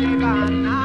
debana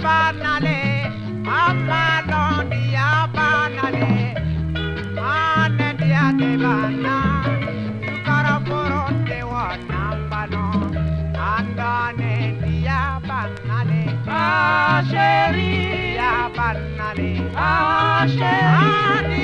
Adia banale, amalo dia banale, ane